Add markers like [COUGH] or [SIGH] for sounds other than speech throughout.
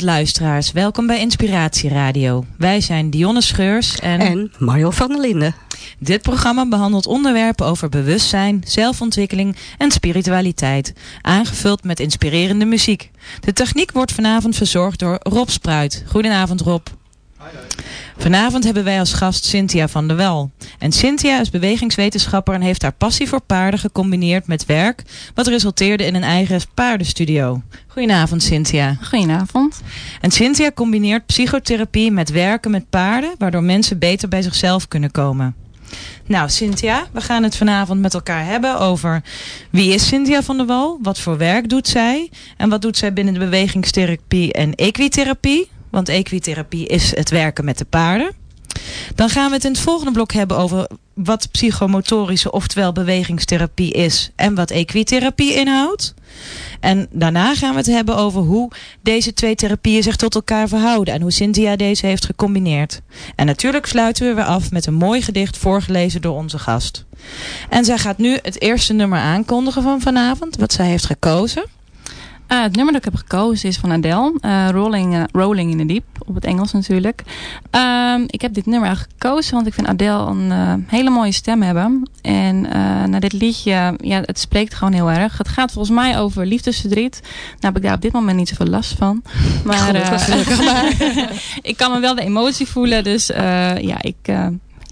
Goedenavond luisteraars, welkom bij Inspiratie Radio. Wij zijn Dionne Scheurs en... En Mario van der Linden. Dit programma behandelt onderwerpen over bewustzijn, zelfontwikkeling en spiritualiteit. Aangevuld met inspirerende muziek. De techniek wordt vanavond verzorgd door Rob Spruit. Goedenavond Rob. Vanavond hebben wij als gast Cynthia van der Wel. En Cynthia is bewegingswetenschapper en heeft haar passie voor paarden gecombineerd met werk, wat resulteerde in een eigen paardenstudio. Goedenavond Cynthia. Goedenavond. En Cynthia combineert psychotherapie met werken met paarden, waardoor mensen beter bij zichzelf kunnen komen. Nou, Cynthia, we gaan het vanavond met elkaar hebben over wie is Cynthia van der Wal, wat voor werk doet zij en wat doet zij binnen de bewegingstherapie en equitherapie want equitherapie is het werken met de paarden. Dan gaan we het in het volgende blok hebben over wat psychomotorische, oftewel bewegingstherapie is en wat equitherapie inhoudt. En daarna gaan we het hebben over hoe deze twee therapieën zich tot elkaar verhouden en hoe Cynthia deze heeft gecombineerd. En natuurlijk sluiten we weer af met een mooi gedicht voorgelezen door onze gast. En zij gaat nu het eerste nummer aankondigen van vanavond, wat zij heeft gekozen. Uh, het nummer dat ik heb gekozen is van Adele. Uh, Rolling, uh, Rolling in the Deep. Op het Engels natuurlijk. Ehm, ik heb dit nummer gekozen. Want ik vind Adele een hele mooie stem hebben. En na dit liedje. Ja, het spreekt gewoon heel erg. Het gaat volgens mij over liefdesverdriet. Nou heb ik daar op dit moment niet zoveel last van. [LAUGHS] Maar, [LAUGHS] maar [LAUGHS] ik kan me wel de emotie voelen. Dus ja, ik,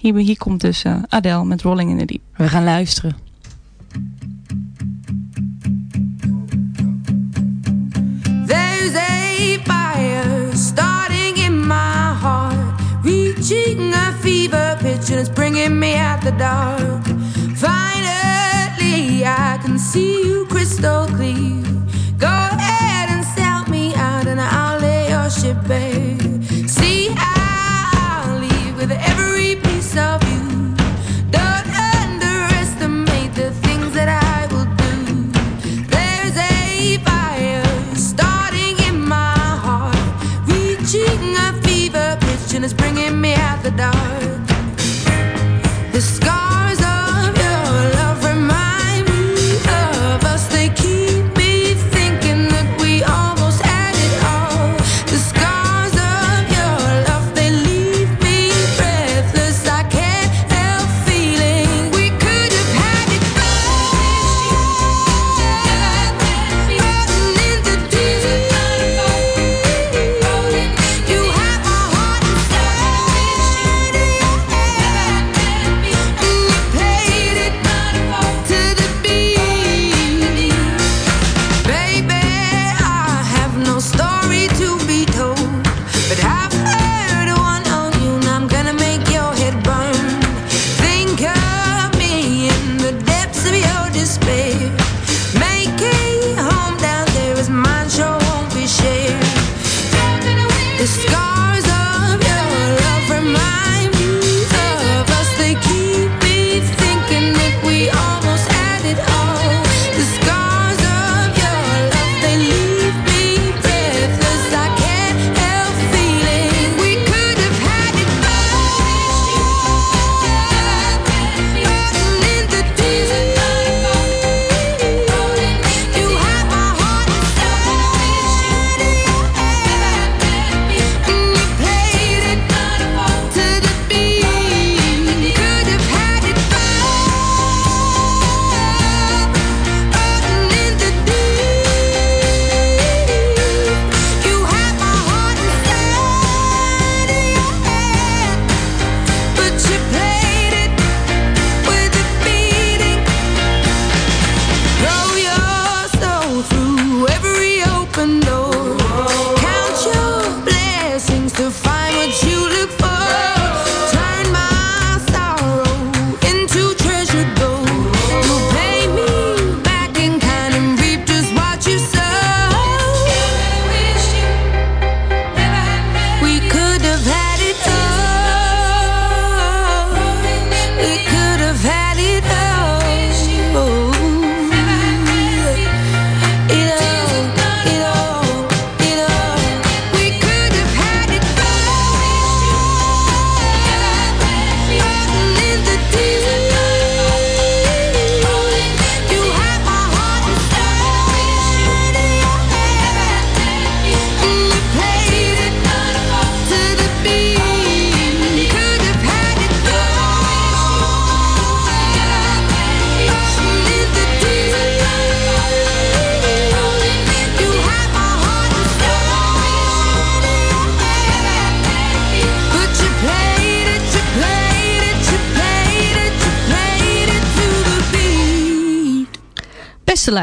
hier, hier komt dus Adele met Rolling in the Deep. We gaan luisteren. There's a fire starting in my heart, reaching a fever pitch, and it's bringing me out the dark. Finally, I can see you crystal clear. Go ahead and sell me out, and I'll lay your ship bare. Is bringing me out the dark. The sky.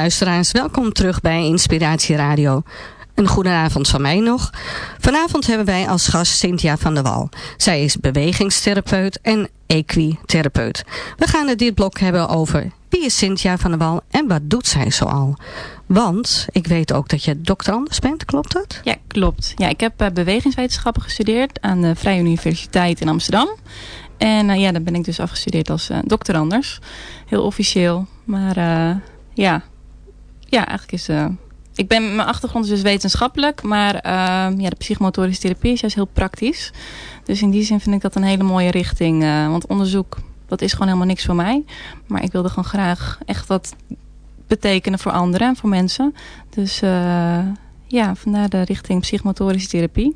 Luisteraars, welkom terug bij Inspiratie Radio. Een goede avond van mij nog. Vanavond hebben wij als gast Cynthia van der Wal. Zij is bewegingstherapeut en equitherapeut. We gaan het dit blok hebben over wie is Cynthia van der Wal en wat doet zij zoal? Want ik weet ook dat je dokter Anders bent, klopt dat? Ja, klopt. Ja, ik heb uh, bewegingswetenschappen gestudeerd aan de Vrije Universiteit in Amsterdam. En uh, ja, dan ben ik dus afgestudeerd als uh, dokter Anders. Heel officieel. Maar ja, ja, eigenlijk is... ik ben, mijn achtergrond is dus wetenschappelijk, maar ehm, ja, de psychomotorische therapie is juist heel praktisch. Dus in die zin vind ik dat een hele mooie richting. want onderzoek, dat is gewoon helemaal niks voor mij. Maar ik wilde gewoon graag echt wat betekenen voor anderen en voor mensen. Dus uh, ja, vandaar de richting psychomotorische therapie.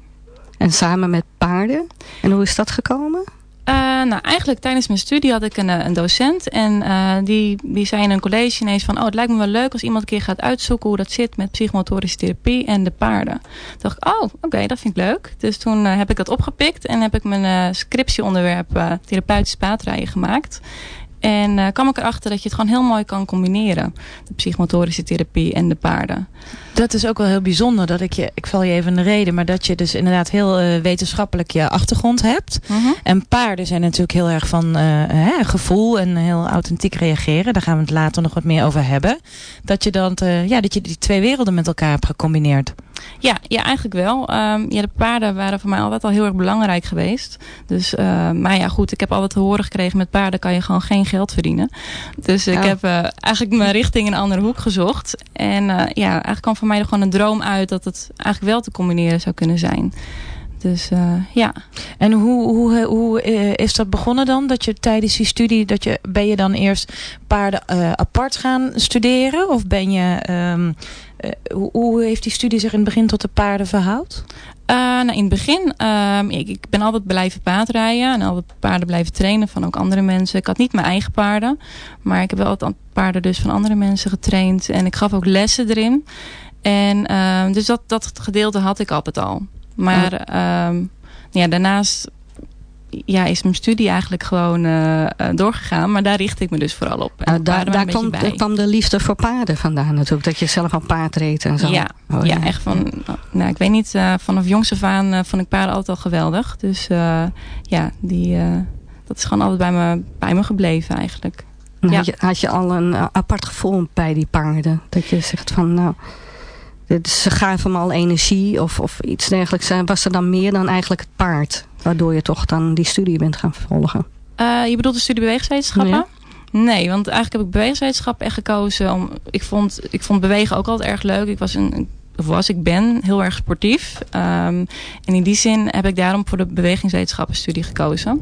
En samen met paarden? En hoe is dat gekomen? Uh, nou, eigenlijk tijdens mijn studie had ik een, eh, een docent. En uh, die, die zei in een college ineens van... oh, het lijkt me wel leuk als iemand een keer gaat uitzoeken... hoe dat zit met psychomotorische therapie en de paarden. Toen dacht ik, oh, oké, dat vind ik leuk. Dus toen heb ik dat opgepikt... en heb ik mijn scriptieonderwerp therapeutisch paardrijden gemaakt. En kwam ik erachter dat je het gewoon heel mooi kan combineren. De psychomotorische therapie en de paarden. Dat is ook wel heel bijzonder. Dat ik je, ik val je even in de reden. Maar dat je dus inderdaad heel uh, wetenschappelijk je achtergrond hebt. Uh mhm. -huh. En paarden zijn natuurlijk heel erg van uh, hè, gevoel en heel authentiek reageren. Daar gaan we het later nog wat meer over hebben. Dat je, dan, ja, dat je die twee werelden met elkaar hebt gecombineerd. Ja, ja eigenlijk wel. Um, ja, de paarden waren voor mij altijd al heel erg belangrijk geweest. Dus, uh, maar ja goed, ik heb altijd te horen gekregen... met paarden kan je gewoon geen geld verdienen. Dus ik heb uh, eigenlijk mijn richting in een andere hoek gezocht. En uh, ja, eigenlijk kwam voor mij er gewoon een droom uit... dat het eigenlijk wel te combineren zou kunnen zijn. Dus uh, ja. En hoe, hoe, hoe is dat begonnen dan? Dat je tijdens die studie, dat je, ben je dan eerst paarden uh, apart gaan studeren? Of ben je, um, uh, hoe, hoe, heeft die studie zich in het begin tot de paarden verhoud? nou, in het begin, uh, ik, ik, ben altijd blijven paardrijden en altijd paarden blijven trainen van ook andere mensen. Ik had niet mijn eigen paarden, maar ik heb wel altijd paarden dus van andere mensen getraind. En ik gaf ook lessen erin. En ehm, dus dat, dat gedeelte had ik altijd al. Maar oh. ja, daarnaast ja, is mijn studie eigenlijk gewoon uh, doorgegaan. Maar daar richt ik me dus vooral op. Uh, daar daar kwam, kwam de liefde voor paarden vandaan natuurlijk. Dat je zelf al paard reed en zo. Ja, oh, ja, ja, echt van... Nou, ik weet niet, uh, vanaf jongs af aan vond ik paarden altijd al geweldig. Dus ja, die, dat is gewoon altijd bij me, bij me gebleven eigenlijk. Ja. Had, je, had je al een apart gevoel bij die paarden? Dat je zegt van... nou ze gaven me al energie of, of iets dergelijks. Was er dan meer dan eigenlijk het paard? Waardoor je toch dan die studie bent gaan volgen? Uh, je bedoelt de studie bewegingswetenschappen? Ja. Nee, want eigenlijk heb ik bewegingswetenschap echt gekozen. Om, ik, vond, ik vond bewegen ook altijd erg leuk. Ik was een, of was, ik ben heel erg sportief. Um, en in die zin heb ik daarom voor de bewegingswetenschappenstudie gekozen.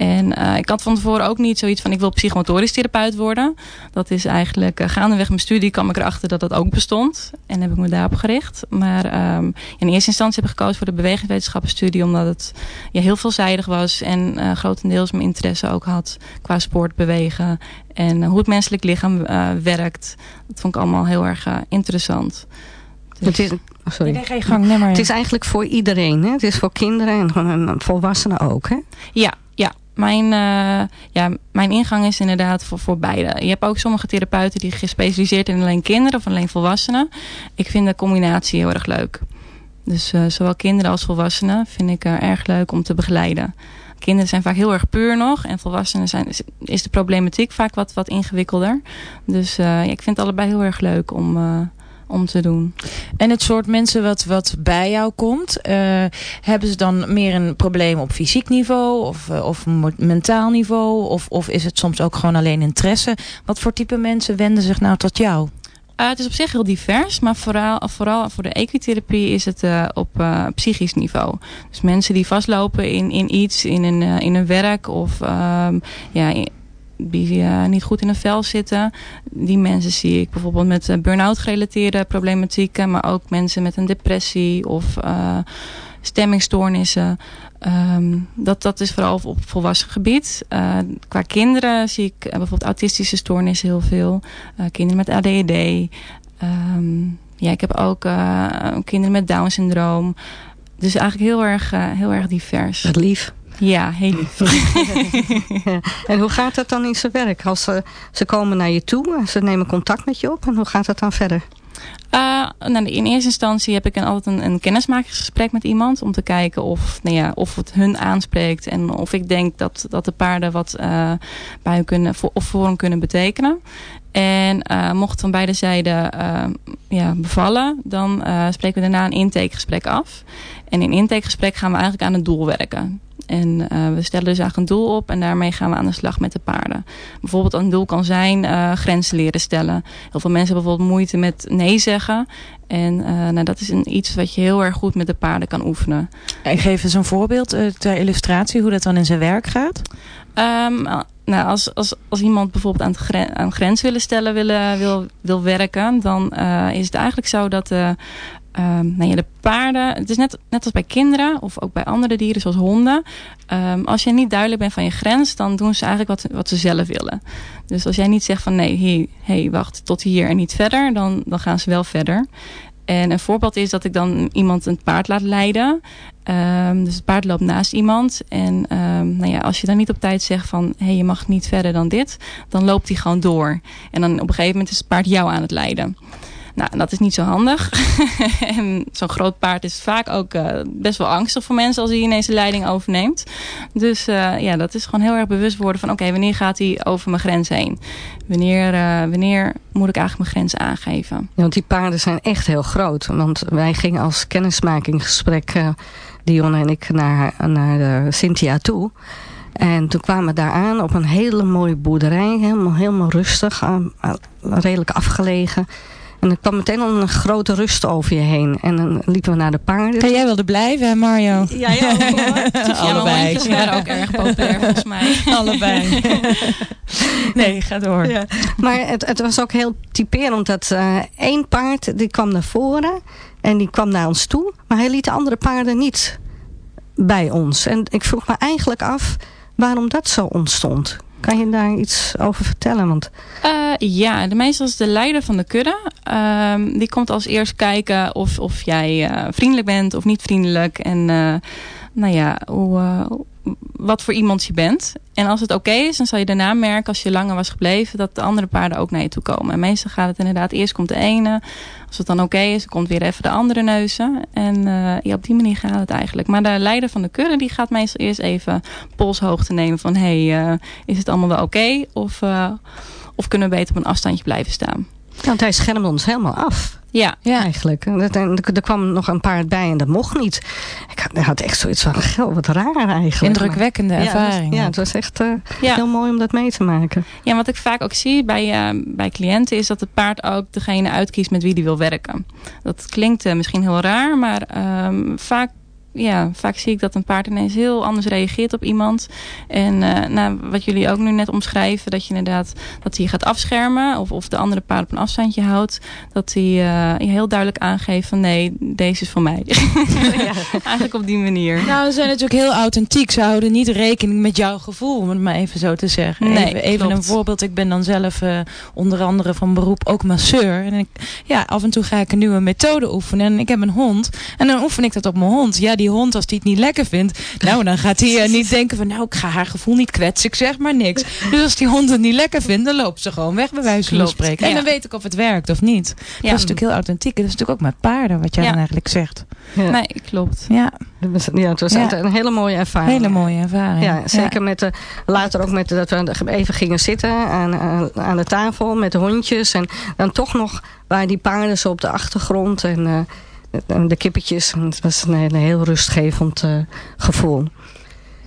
En uh, ik had van tevoren ook niet zoiets van ik wil psychomotorisch therapeut worden. Dat is eigenlijk uh, gaandeweg mijn studie kwam ik erachter dat dat ook bestond. En heb ik me daarop gericht. Maar um, in eerste instantie heb ik gekozen voor de bewegingswetenschappenstudie. Omdat het ja, heel veelzijdig was. En uh, grotendeels mijn interesse ook had qua sport, bewegen. En hoe het menselijk lichaam werkt. Dat vond ik allemaal heel erg interessant. Dus... Het is, oh sorry. Geen gang, maar. Het is eigenlijk voor iedereen. Hè? Het is voor kinderen en volwassenen ook. Hè? Ja, mijn, uh, ja, mijn ingang is inderdaad voor, voor beide. Je hebt ook sommige therapeuten die gespecialiseerd in alleen kinderen of alleen volwassenen. Ik vind de combinatie heel erg leuk. Dus uh, zowel kinderen als volwassenen vind ik uh, erg leuk om te begeleiden. Kinderen zijn vaak heel erg puur nog. En volwassenen zijn, is de problematiek vaak wat, wat ingewikkelder. Dus ik vind het allebei heel erg leuk om, om te doen. En het soort mensen wat, wat bij jou komt, uh, hebben ze dan meer een probleem op fysiek niveau of, uh, of mentaal niveau? Of, of is het soms ook gewoon alleen interesse? Wat voor type mensen wenden zich nou tot jou? Uh, het is op zich heel divers, maar vooral, vooral voor de equitherapie is het uh, op uh, psychisch niveau. Dus mensen die vastlopen in, in iets, in een, in een werk of um, ja, die uh, niet goed in een vel zitten. Die mensen zie ik bijvoorbeeld met uh, burn-out gerelateerde problematieken. Maar ook mensen met een depressie of uh, stemmingstoornissen. Um, dat, dat is vooral op volwassen gebied. qua kinderen zie ik bijvoorbeeld autistische stoornissen heel veel. kinderen met ADHD. Um, ehm, ja, ik heb ook kinderen met Down syndroom. Dus eigenlijk heel erg, heel erg divers. Wat lief. Ja, heel lief. [LAUGHS] En hoe gaat dat dan in zijn werk? Als ze, ze komen naar je toe en ze nemen contact met je op. En hoe gaat dat dan verder? Uh, nou, in eerste instantie heb ik een, altijd een, een kennismakingsgesprek met iemand. Om te kijken of, nou ja, of het hun aanspreekt. En of ik denk dat, dat de paarden wat uh, bij hun kunnen, voor, of voor hen kunnen betekenen. En uh, mocht van beide zijden ja, bevallen, dan spreken we daarna een intakegesprek af. En in intakegesprek gaan we eigenlijk aan het doel werken. En uh, we stellen dus eigenlijk een doel op en daarmee gaan we aan de slag met de paarden. Bijvoorbeeld een doel kan zijn uh, grenzen leren stellen. Heel veel mensen hebben bijvoorbeeld moeite met nee zeggen. En uh, nou, dat is een, iets wat je heel erg goed met de paarden kan oefenen. En geef eens een voorbeeld ter illustratie hoe dat dan in zijn werk gaat. Um, nou, als, als, als iemand bijvoorbeeld aan, het gren, aan grens willen stellen willen, wil, wil werken, dan uh, is het eigenlijk zo dat uh, Um, nou ja, de paarden, het is net, net als bij kinderen of ook bij andere dieren zoals honden. Um, als je niet duidelijk bent van je grens, dan doen ze eigenlijk wat, wat ze zelf willen. Dus als jij niet zegt van nee, hey, hey, wacht tot hier en niet verder, dan, dan gaan ze wel verder. En een voorbeeld is dat ik dan iemand een paard laat leiden. Um, dus het paard loopt naast iemand. En nou ja, als je dan niet op tijd zegt van... hé, hey, je mag niet verder dan dit... dan loopt hij gewoon door. En dan op een gegeven moment is het paard jou aan het leiden. Nou, dat is niet zo handig. [LAUGHS] en zo'n groot paard is vaak ook uh, best wel angstig voor mensen als hij ineens de leiding overneemt. Dus uh, ja, dat is gewoon heel erg bewust worden van oké, wanneer gaat hij over mijn grens heen? Wanneer, uh, wanneer moet ik eigenlijk mijn grens aangeven? Want die paarden zijn echt heel groot. Want wij gingen als kennismakingsgesprek, Dionne en ik, naar, naar Cynthia toe. En toen kwamen we daar aan op een hele mooie boerderij. Helemaal, helemaal rustig, redelijk afgelegen. En er kwam meteen al een grote rust over je heen. En dan liepen we naar de paarden. En jij wilde blijven, hè Mario? Ja, ja [LAUGHS] Allebei. Ja, waren ook erg populair volgens mij. [LAUGHS] Allebei. [LAUGHS] nee, ga door. Ja. Maar het, het was ook heel typerend dat uh, één paard die kwam naar voren. En die kwam naar ons toe. Maar hij liet de andere paarden niet bij ons. En ik vroeg me eigenlijk af waarom dat zo ontstond. Kan je daar iets over vertellen? Want... Uh, ja, de meestal is de leider van de kudde. Uh, die komt als eerst kijken of, of jij uh, vriendelijk bent of niet vriendelijk. En uh, nou ja, hoe, wat voor iemand je bent. En als het oké is, dan zal je daarna merken als je langer was gebleven... dat de andere paarden ook naar je toe komen. En meestal gaat het inderdaad, eerst komt de ene. Als het dan oké okay is, komt weer even de andere neuzen. En uh, ja, op die manier gaat het eigenlijk. Maar de leider van de kudde, die gaat meestal eerst even polshoogte nemen... van hey, uh, is het allemaal wel oké? Of, uh, of kunnen we beter op een afstandje blijven staan? Ja, want hij schermde ons helemaal af. Ja. ja. Eigenlijk. Er kwam nog een paard bij en dat mocht niet. Ik had echt zoiets van, gel, wat raar eigenlijk. Indrukwekkende maar, ervaring. Ja, ja, het was echt uh, ja. heel mooi om dat mee te maken. Ja, wat ik vaak ook zie bij, uh, bij cliënten is dat het paard ook degene uitkiest met wie die wil werken. Dat klinkt uh, misschien heel raar, maar um, vaak ja, vaak zie ik dat een paard ineens heel anders reageert op iemand. En uh, nou, wat jullie ook nu net omschrijven, dat je inderdaad dat hij gaat afschermen of, of de andere paard op een afstandje houdt. Dat hij uh, heel duidelijk aangeeft van nee, deze is van mij. [LAUGHS] ja. [LAUGHS] Eigenlijk op die manier. Nou, ze zijn natuurlijk heel authentiek. Ze houden niet rekening met jouw gevoel, om het maar even zo te zeggen. Nee, even, even een voorbeeld. Ik ben dan zelf uh, onder andere van beroep ook masseur. En ik, ja, af en toe ga ik een nieuwe methode oefenen. En ik heb een hond. En dan oefen ik dat op mijn hond. Ja, die hond, als die het niet lekker vindt, nou, dan gaat hij uh, niet denken van, nou, ik ga haar gevoel niet kwetsen, ik zeg maar niks. Dus als die hond het niet lekker vindt, dan loopt ze gewoon weg, bij wijze van spreken. En ja. dan weet ik of het werkt of niet. Ja. Dat is natuurlijk heel authentiek. Dat is natuurlijk ook met paarden, wat jij ja. dan eigenlijk zegt. Ja. Nee, klopt. Ja. Ja, het was ja. een hele mooie ervaring. Hele mooie ervaring. Ja, zeker met de, later ook met de, dat we even gingen zitten aan, aan de tafel met de hondjes. En dan toch nog waren die paarden zo op de achtergrond en... Uh, de kippetjes. Het was een, een heel rustgevend uh, gevoel.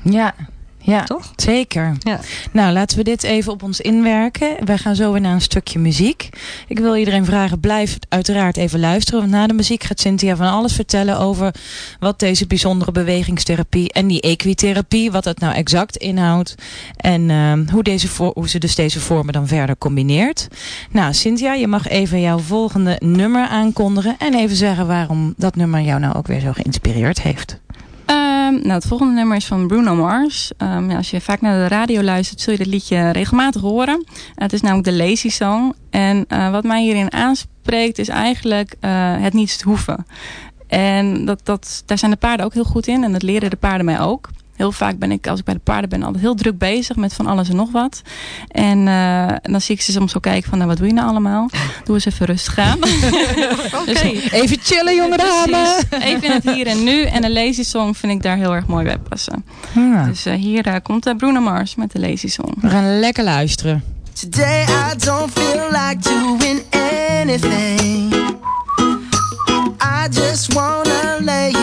Ja, ja, toch? Zeker. Ja. Nou, laten we dit even op ons inwerken. Wij gaan zo weer naar een stukje muziek. Ik wil iedereen vragen, blijf uiteraard even luisteren. Want na de muziek gaat Cynthia van alles vertellen over wat deze bijzondere bewegingstherapie en die equitherapie, wat dat nou exact inhoudt. En uh, hoe, deze hoe ze dus deze vormen dan verder combineert. Nou, Cynthia, je mag even jouw volgende nummer aankondigen. En even zeggen waarom dat nummer jou nou ook weer zo geïnspireerd heeft. Um, nou, het volgende nummer is van Bruno Mars. Um, ja, als je vaak naar de radio luistert, zul je dit liedje regelmatig horen. Uh, het is namelijk de Lazy Song. En uh, wat mij hierin aanspreekt is eigenlijk uh, het niets hoeven. En dat, dat, daar zijn de paarden ook heel goed in. En dat leren de paarden mij ook. Heel vaak ben ik, als ik bij de paarden ben, altijd heel druk bezig met van alles en nog wat. En, eh, en dan zie ik ze soms zo kijken van, nou, wat doe je nou allemaal? Doe eens even rustig aan. [LAUGHS] Dus Even chillen, jonge dame. Even in het hier en nu. En een lazy song vind ik daar heel erg mooi bij passen. Ja. Dus eh, hier eh, komt Bruno Mars met de lazy song. We gaan lekker luisteren. Today I don't feel like doing anything. I just wanna lay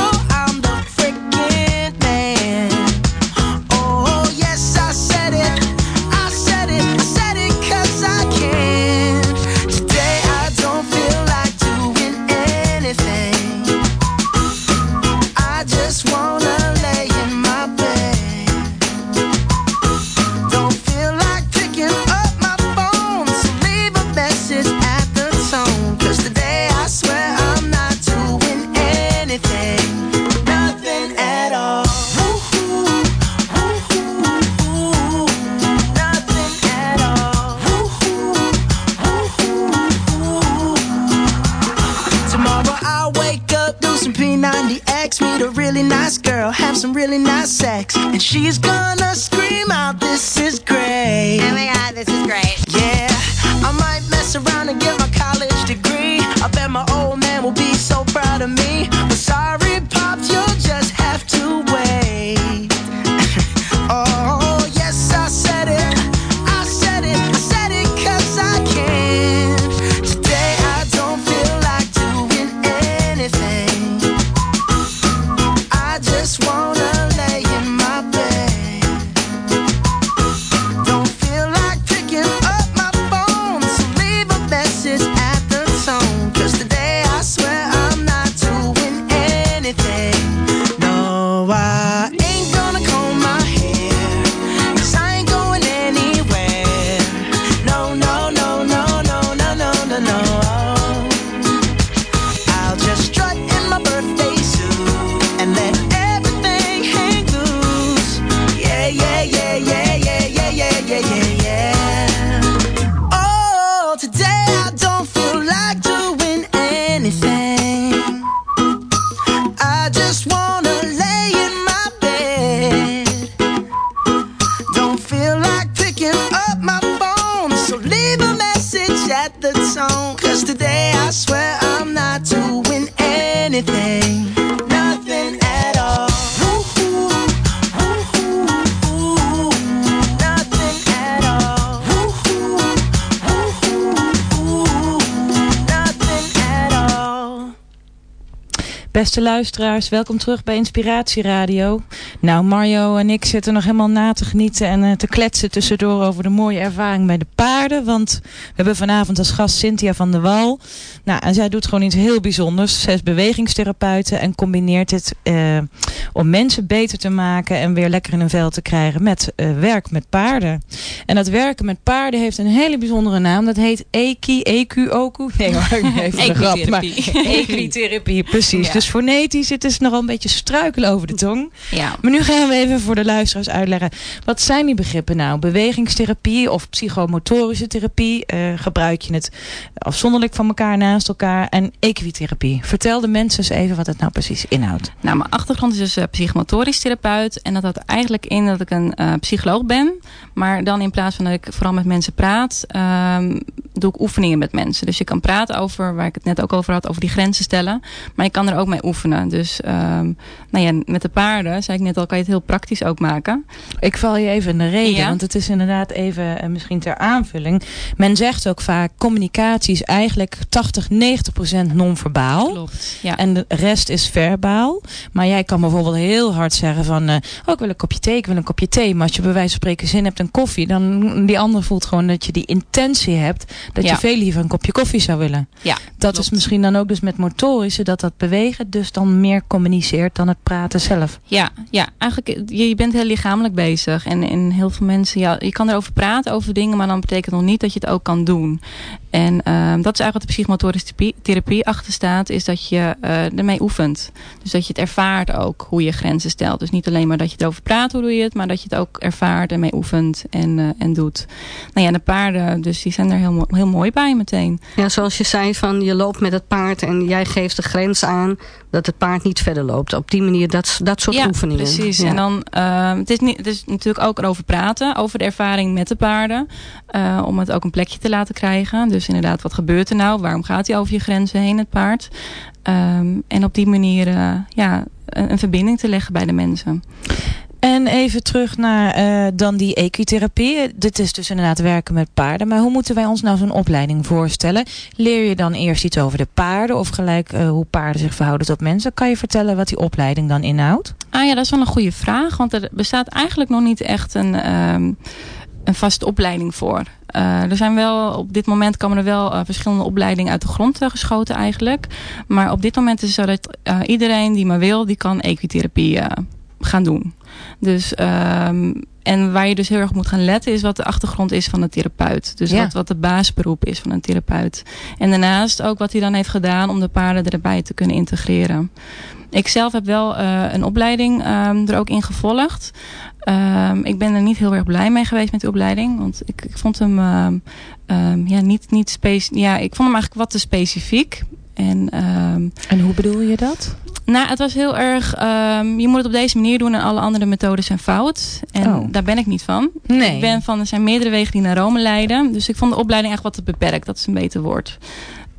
Beste luisteraars, welkom terug bij Inspiratie Radio. Nou, Mario en ik zitten nog helemaal na te genieten en eh, te kletsen tussendoor over de mooie ervaring bij de paarden. Want we hebben vanavond als gast Cynthia van der Wal. Nou, en zij doet gewoon iets heel bijzonders. Zij is bewegingstherapeute en combineert dit eh, om mensen beter te maken en weer lekker in hun vel te krijgen met eh, werk met paarden. En dat werken met paarden heeft een hele bijzondere naam. Dat heet EKI, EQ, OKU. Nee hoor, even [LAUGHS] een grap. Maar [LAUGHS] Equitherapie, precies. Ja. Dus fonetisch, het is nogal een beetje struikelen over de tong. Ja. Nu gaan we even voor de luisteraars uitleggen. Wat zijn die begrippen nou? Bewegingstherapie of psychomotorische therapie? Eh, gebruik je het afzonderlijk van elkaar naast elkaar? En equitherapie. Vertel de mensen eens even wat het nou precies inhoudt. Nou, mijn achtergrond is dus eh, psychomotorisch therapeut. En dat houdt eigenlijk in dat ik een eh, psycholoog ben. Maar dan in plaats van dat ik vooral met mensen praat, ehm, doe ik oefeningen met mensen. Dus je kan praten over, waar ik het net ook over had, over die grenzen stellen. Maar je kan er ook mee oefenen. Dus ehm, nou ja, met de paarden, zei ik net al, kan je het heel praktisch ook maken. Ik val je even in de reden, Ja. want het is inderdaad even eh, misschien ter aanvulling. Men zegt ook vaak, communicatie is eigenlijk 80, 90 procent non-verbaal. Klopt. Ja. En de rest is verbaal. Maar jij kan bijvoorbeeld heel hard zeggen van... eh, oh, ik wil een kopje thee, ik wil een kopje thee. Maar als je bij wijze van spreken zin hebt in koffie... dan die ander voelt gewoon dat je die intentie hebt... dat Ja. je veel liever een kopje koffie zou willen. ja, Dat klopt. is misschien dan ook dus met motorische... dat dat bewegen het dus dan meer communiceert dan het praten zelf. Ja, ja eigenlijk je, je bent heel lichamelijk bezig. En, en heel veel mensen, ja, je kan erover praten over dingen, maar dan betekent nog niet dat je het ook kan doen. En ehm, dat is eigenlijk wat de psychomotorische therapie, therapie achter staat, is dat je uh, ermee oefent. Dus dat je het ervaart ook hoe je grenzen stelt. Dus niet alleen maar dat je erover praat, hoe doe je het, maar dat je het ook ervaart en mee oefent en, uh, en doet. Nou ja, de paarden, dus die zijn er heel, heel mooi bij meteen. Ja, zoals je zei, van je loopt met het paard en jij geeft de grens aan dat het paard niet verder loopt. Op die manier, dat, dat soort ja, oefeningen. Precies. Ja. En dan, uh, het, is niet, het is natuurlijk ook erover praten, over de ervaring met de paarden. Uh, om het ook een plekje te laten krijgen. Dus inderdaad, wat gebeurt er nou? Waarom gaat hij over je grenzen heen, het paard? Um, en op die manier uh, ja, een, een verbinding te leggen bij de mensen. En even terug naar uh, dan die equitherapie. Dit is dus inderdaad werken met paarden. Maar hoe moeten wij ons nou zo'n opleiding voorstellen? Leer je dan eerst iets over de paarden of gelijk uh, hoe paarden zich verhouden tot mensen? Kan je vertellen wat die opleiding dan inhoudt? Ah ja, dat is wel een goede vraag. Want er bestaat eigenlijk nog niet echt een, um, een vaste opleiding voor. Uh, er zijn wel, op dit moment komen er wel verschillende opleidingen uit de grond geschoten eigenlijk. Maar op dit moment is het zo dat iedereen die maar wil, die kan equitherapie gaan doen. Dus, um, en waar je dus heel erg moet gaan letten is wat de achtergrond is van de therapeut. Dus ja. wat, wat de baasberoep is van een therapeut. En daarnaast ook wat hij dan heeft gedaan om de paarden erbij te kunnen integreren. Ik zelf heb wel uh, een opleiding um, er ook in gevolgd. Um, ik ben er niet heel erg blij mee geweest met die opleiding. Want ik, ik vond hem um, ja, niet, niet. Ja, ik vond hem eigenlijk wat te specifiek. En, en hoe bedoel je dat? Nou, het was heel erg... Um, je moet het op deze manier doen en alle andere methoden zijn fout. En oh. daar ben ik niet van. Nee. Ik ben van, er zijn meerdere wegen die naar Rome leiden. Dus ik vond de opleiding echt wat te beperkt. Dat is een beter woord.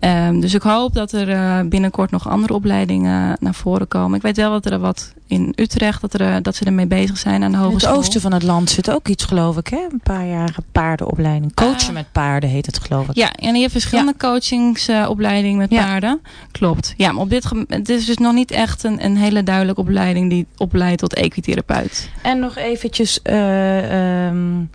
Um, dus ik hoop dat er uh, binnenkort nog andere opleidingen naar voren komen. Ik weet wel dat er wat in Utrecht, dat, er, dat ze ermee bezig zijn aan de hogeschool. In het oosten van het land zit ook iets geloof ik, hè? Een paar jaar paardenopleiding. Coachen uh, met paarden heet het geloof ik. Ja, en je hebt verschillende ja. coachingsopleidingen met ja. paarden. Klopt. Ja, maar op dit het is dus nog niet echt een, een hele duidelijke opleiding die opleidt tot equitherapeut. En nog eventjes... Uh, um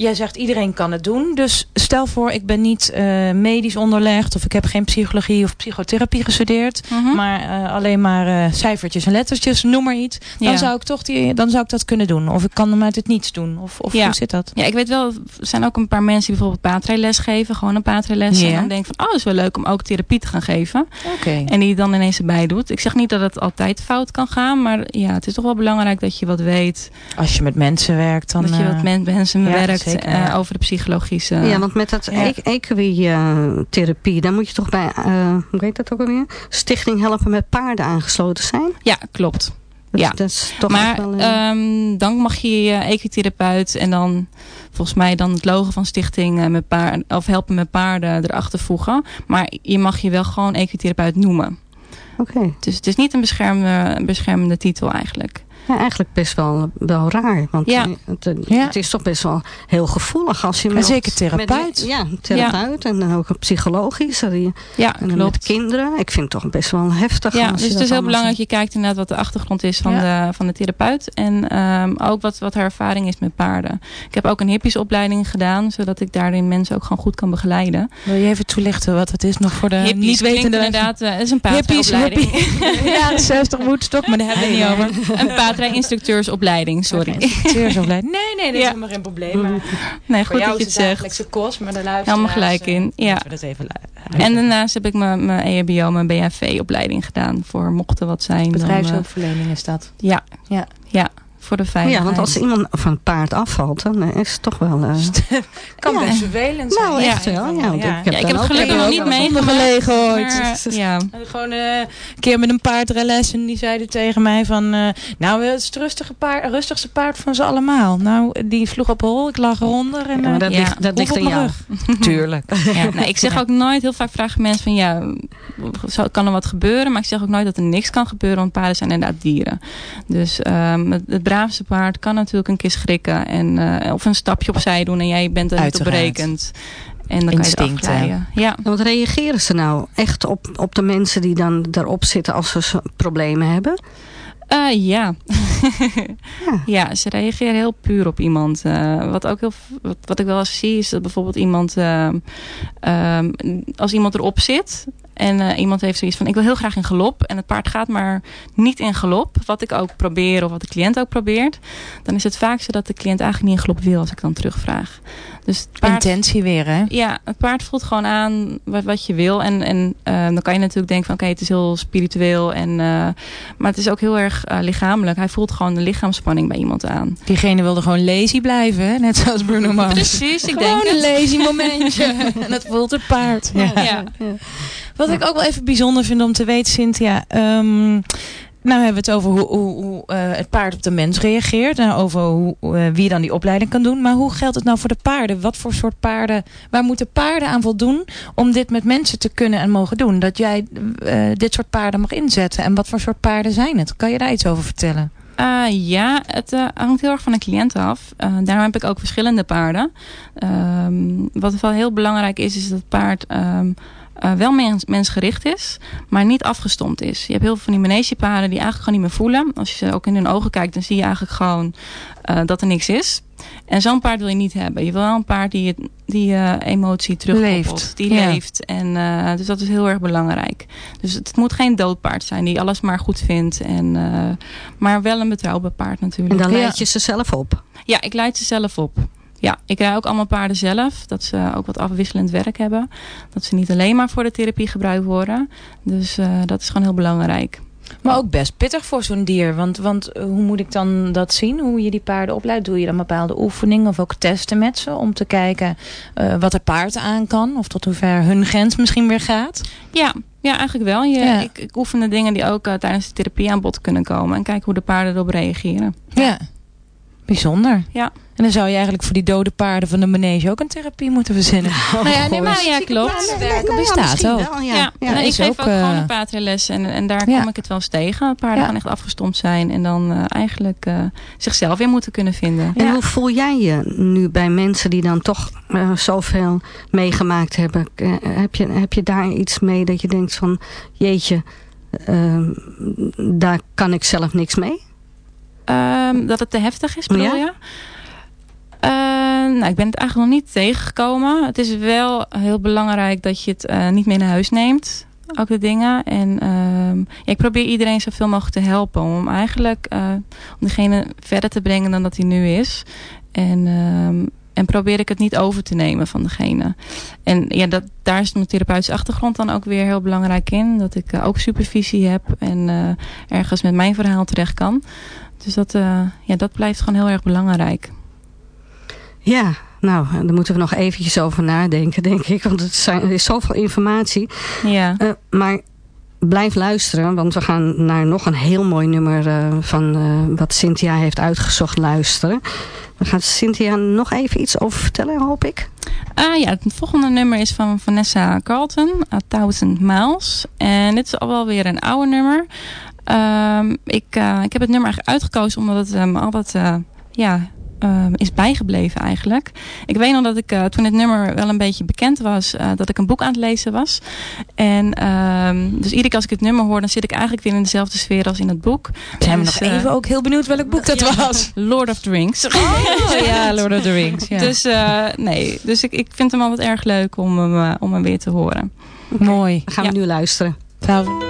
jij zegt iedereen kan het doen. Dus stel voor ik ben niet uh, medisch onderlegd. Of ik heb geen psychologie of psychotherapie gestudeerd. Mhm. Maar uh, alleen maar uh, cijfertjes en lettertjes, noem maar iets. Dan, ja. zou ik toch die, dan zou ik dat kunnen doen. Of ik kan hem uit het niets doen. Of, of ja. hoe zit dat? Ja, ik weet wel, er zijn ook een paar mensen die bijvoorbeeld paatrijles geven. Gewoon een paatrijles. Ja. En dan denk van, oh, is wel leuk om ook therapie te gaan geven. Okay. En die dan ineens erbij doet. Ik zeg niet dat het altijd fout kan gaan. Maar ja, het is toch wel belangrijk dat je wat weet. Als je met mensen werkt. Dan, dat je wat met mensen werkt. Zeker, ja. over de psychologische... Ja, want met dat ja. equi-therapie, dan moet je toch bij, uh, hoe heet dat ook alweer? Stichting Helpen met Paarden aangesloten zijn? Ja, klopt. Dat, ja. dat is toch maar wel, uh... um, dan mag je je equitherapeut en dan volgens mij dan het logo van stichting uh, met paarden, of helpen met paarden erachter voegen. Maar je mag je wel gewoon equitherapeut noemen. Oké. Okay. Dus het is niet een beschermende titel eigenlijk. Ja, eigenlijk best wel, wel raar. Want ja. het, het, ja. het, is toch best wel heel gevoelig als je en met, zeker therapeut. Met, ja, therapeut ja. en dan ook psychologisch. Ja, en klopt. met kinderen. Ik vind het toch best wel heftig. Ja, dus het is heel belangrijk dat je kijkt inderdaad wat de achtergrond is van, ja. de, van de therapeut. En um, ook wat, wat haar ervaring is met paarden. Ik heb ook een hippiesopleiding gedaan. Zodat ik daarin mensen ook gewoon goed kan begeleiden. Wil je even toelichten wat het is nog voor de hippies niet wetende? inderdaad, het is een paardrijopleiding. Hippie. [LAUGHS] ja, 60 Woodstock, maar daar hebben we het niet over. Een paardrijinstructeurs opleiding, sorry. Instructeursopleiding. Nee, nee, dat ja. is helemaal geen probleem. Maar nee, goed dat je het zegt. Het kost, maar de Helemaal gelijk in. Ja. Dat even en daarnaast heb ik mijn, mijn EHBO, mijn BHV-opleiding gedaan. Voor mocht er wat zijn. Bedrijfshulpverlening is dat? Ja. Ja. ja voor de veiligheid. Ja, want als iemand van een paard afvalt, dan is het toch wel... Uh... [LAUGHS] kan ja. best vervelend zijn. Nou, echt wel. Ja, ja. Ik heb, ja, ik heb het gelukkig nog niet meegelegen ooit. Ja. Gewoon uh, een keer met een paardrelles en die zeiden tegen mij van... Uh, nou, het is het rustige paard, rustigste paard van ze allemaal. Nou, die sloeg op hol, ik lag eronder. En, ja, dat, ligt, dat ligt aan jou. [LAUGHS] Tuurlijk. Ja, nou, ik zeg ook nooit, heel vaak vragen mensen van... ja, kan er wat gebeuren? Maar ik zeg ook nooit dat er niks kan gebeuren, want paarden zijn inderdaad dieren. Dus um, het, het braafste paard kan natuurlijk een keer schrikken. En, uh, of een stapje opzij doen en jij bent er niet op berekend. En dan Instinct, kan je het ja. Wat reageren ze nou echt op, op de mensen die dan daarop zitten als ze problemen hebben? Uh, ja. [LAUGHS] ja. ja. ze reageren heel puur op iemand. Uh, wat, ook heel, wat, wat ik wel eens zie is dat bijvoorbeeld iemand... Uh, als iemand erop zit En eh, iemand heeft zoiets van, ik wil heel graag in galop. En het paard gaat maar niet in galop. Wat ik ook probeer of wat de cliënt ook probeert. Dan is het vaak zo dat de cliënt eigenlijk niet in galop wil als ik dan terugvraag. Dus het paard, Intentie weer, hè? ja, het paard voelt gewoon aan wat, wat je wil. En, en eh, dan kan je natuurlijk denken van oké, het is heel spiritueel. En, eh, maar het is ook heel erg lichamelijk. Hij voelt gewoon de lichaamsspanning bij iemand aan. Diegene wilde gewoon lazy blijven, hè? net zoals Bruno Mars. Precies, ik Gewoon denk een het. lazy momentje. [LAUGHS] en dat voelt het paard. Ja. Ja. Wat ik ook wel even bijzonder vind om te weten, Cynthia. ehm, nou hebben we het over hoe, hoe, hoe eh, het paard op de mens reageert. En over hoe, eh, wie dan die opleiding kan doen. Maar hoe geldt het nou voor de paarden? Wat voor soort paarden? Waar moeten paarden aan voldoen om dit met mensen te kunnen en mogen doen? Dat jij eh, dit soort paarden mag inzetten. En wat voor soort paarden zijn het? Kan je daar iets over vertellen? Eh, ja, het hangt heel erg van de cliënt af. Daarom heb ik ook verschillende paarden. Ehm, wat wel heel belangrijk is, is dat paard ehm, eh, wel mens, mensgericht is, maar niet afgestompt is. Je hebt heel veel van die manegepaarden die eigenlijk gewoon niet meer voelen. Als je ze ook in hun ogen kijkt, dan zie je eigenlijk gewoon eh, dat er niks is. En zo'n paard wil je niet hebben. Je wil wel een paard die, die eh, emotie terugkoppelt. Die ja. leeft. En, dus dat is heel erg belangrijk. Dus het moet geen doodpaard zijn die alles maar goed vindt. En, maar wel een betrouwbaar paard En natuurlijk. dan Ja. leid je ze zelf op. Ja, ik leid ze zelf op. Ja, ik rij ook allemaal paarden zelf. Dat ze ook wat afwisselend werk hebben. Dat ze niet alleen maar voor de therapie gebruikt worden. Dus eh, dat is gewoon heel belangrijk. Maar ook best pittig voor zo'n dier. Want, want eh, hoe moet ik dan dat zien? Hoe je die paarden opleidt? Doe je dan bepaalde oefeningen of ook testen met ze? Om te kijken eh, wat het paard aan kan. Of tot hoever hun grens misschien weer gaat. Ja, ja eigenlijk wel. Je, Ja. ik, ik oefen de dingen die ook tijdens de therapie aan bod kunnen komen. En kijken hoe de paarden erop reageren. Ja. Bijzonder. Ja. En dan zou je eigenlijk voor die dode paarden van de manege ook een therapie moeten verzinnen. [LAUGHS] nou ja, nee, maar ja, klopt. werken bestaat ook. Wel, ja. Ik geef ook, gewoon eh, een paardrijles en, en daar Ja. kom ik het wel eens tegen. Paarden Ja. gewoon echt afgestompt zijn en dan eh, eigenlijk eh, zichzelf weer moeten kunnen vinden. En hoe voel jij je nu bij mensen die dan toch eh, zoveel meegemaakt hebben? Eh, heb, je, heb je daar iets mee dat je denkt van... Jeetje, eh, daar kan ik zelf niks mee? Ehm, dat het te heftig is, bedoel Ja. je? Eh, nou, ik ben het eigenlijk nog niet tegengekomen. Het is wel heel belangrijk dat je het eh, niet mee naar huis neemt. Ook de dingen. En ehm, ik probeer iedereen zoveel mogelijk te helpen. Om eigenlijk eh, om degene verder te brengen dan dat hij nu is. En, ehm, en probeer ik het niet over te nemen van degene. En ja, dat, daar is mijn therapeutische achtergrond dan ook weer heel belangrijk in. Dat ik ook supervisie heb. En ergens met mijn verhaal terecht kan. Dus dat, ja, dat blijft gewoon heel erg belangrijk. Ja, nou, daar moeten we nog eventjes over nadenken, denk ik. Want het zijn, er is zoveel informatie. Ja. Eh, maar blijf luisteren, want we gaan naar nog een heel mooi nummer eh, van eh, wat Cynthia heeft uitgezocht luisteren. Daar gaat Cynthia nog even iets over vertellen, hoop ik. Ah ja, het volgende nummer is van Vanessa Carlton, A Thousand Miles. En dit is al wel weer een oude nummer. Ehm, ik, ik heb het nummer eigenlijk uitgekozen omdat het me altijd eh, ja, eh, is bijgebleven eigenlijk. Ik weet nog dat ik eh, toen het nummer wel een beetje bekend was, eh, dat ik een boek aan het lezen was. En ehm, dus iedere keer als ik het nummer hoor, dan zit ik eigenlijk weer in dezelfde sfeer als in het boek. Zijn we Dus, nog eh, even ook heel benieuwd welk boek dat ja, was. Lord of the Rings. Oh ja, [LAUGHS] Lord of the Rings. Ja. Dus eh, nee, dus ik, ik vind hem altijd erg leuk om hem, om hem weer te horen. Mooi. Dan gaan we nu luisteren. Thousand-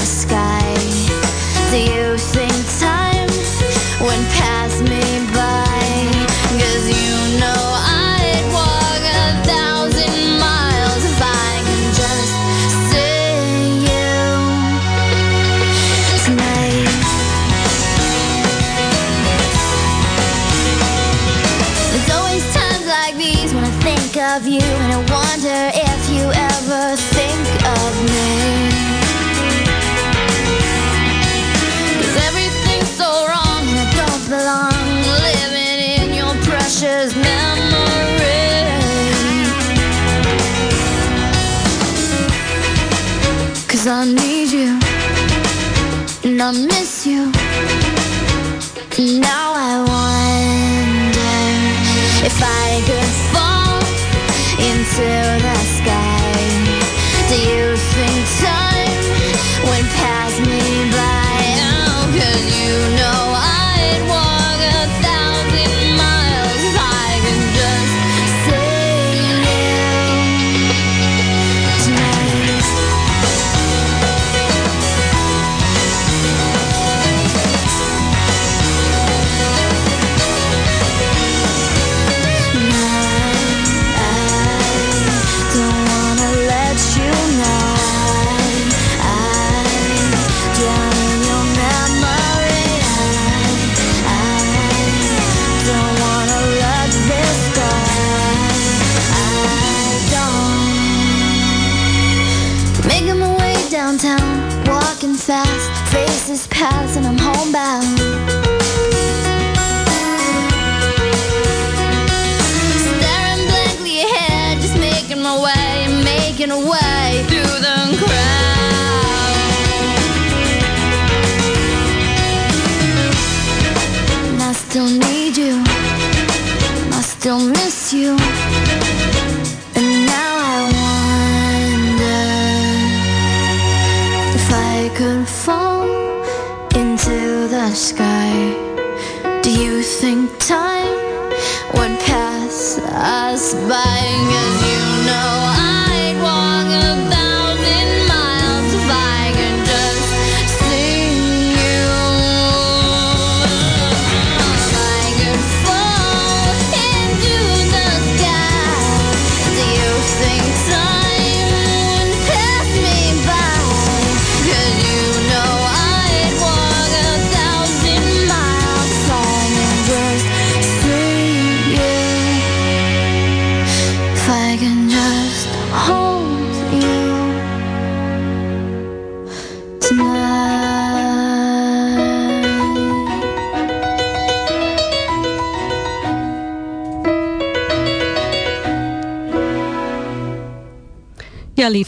the sky.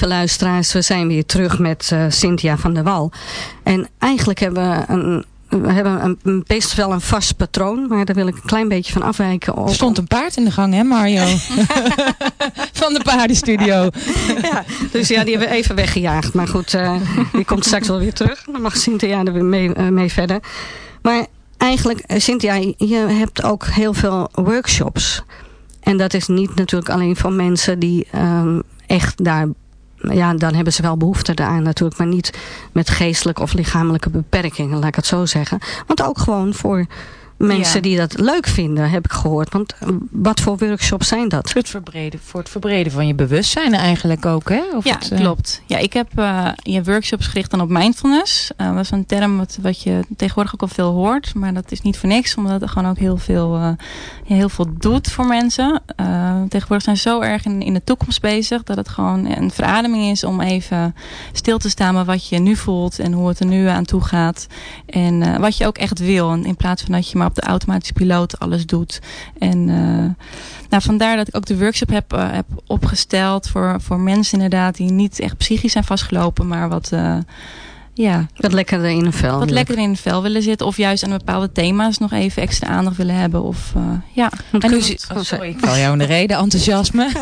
Lieve luisteraars, we zijn weer terug met eh, Cynthia van der Wal. En eigenlijk hebben we een... We hebben een, best wel een vast patroon, maar daar wil ik een klein beetje van afwijken. Er stond een paard in de gang, hè Mario? [LAUGHS] [LAUGHS] Van de paardenstudio. [LAUGHS] Ja, dus ja, die hebben we even weggejaagd. Maar goed, eh, die komt straks wel weer terug. Dan mag Cynthia er weer mee, eh, mee verder. Maar eigenlijk, Cynthia, je hebt ook heel veel workshops. En dat is niet natuurlijk alleen voor mensen die ehm, echt daar... Ja, dan hebben ze wel behoefte daaraan natuurlijk. Maar niet met geestelijke of lichamelijke beperkingen, laat ik het zo zeggen. Want ook gewoon voor mensen Ja. die dat leuk vinden, heb ik gehoord. Want eh, wat voor workshops zijn dat? Het verbreden, voor het verbreden van je bewustzijn eigenlijk ook, hè? Of Ja, het, eh, klopt. Ja, ik heb eh, je workshops gericht dan op mindfulness. Eh, dat is een term wat, wat je tegenwoordig ook al veel hoort. Maar dat is niet voor niks, omdat het gewoon ook heel veel, eh, heel veel doet voor mensen. Eh, tegenwoordig zijn ze zo erg in, in de toekomst bezig... dat het gewoon een verademing is om even stil te staan... bij wat je nu voelt en hoe het er nu aan toe gaat. En eh, wat je ook echt wil. En in plaats van dat je maar de automatische piloot alles doet. En... eh, nou, vandaar dat ik ook de workshop heb, eh, heb opgesteld voor, voor mensen inderdaad die niet echt psychisch zijn vastgelopen, maar wat, eh, ja, Wat lekkerder in een vel. wat lekker in het vel willen zitten. Of juist aan bepaalde thema's nog even extra aandacht willen hebben. Of uh, ja. En oh, sorry, ik val jou in de reden. Enthousiasme. [LAUGHS]